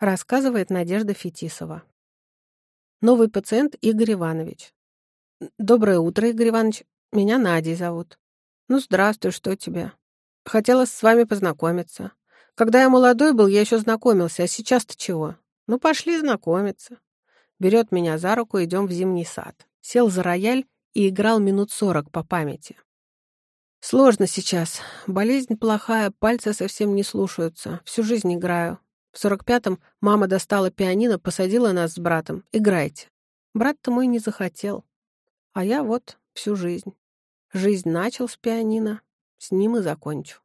Рассказывает Надежда Фетисова. Новый пациент Игорь Иванович. Доброе утро, Игорь Иванович. Меня Надей зовут. Ну, здравствуй, что тебе? Хотела с вами познакомиться. Когда я молодой был, я еще знакомился, а сейчас-то чего? Ну, пошли знакомиться. Берет меня за руку, идем в зимний сад. Сел за рояль и играл минут сорок по памяти. Сложно сейчас. Болезнь плохая, пальцы совсем не слушаются. Всю жизнь играю. В сорок пятом мама достала пианино, посадила нас с братом. Играйте. Брат-то мой не захотел. А я вот всю жизнь. Жизнь начал с пианино, с ним и закончу.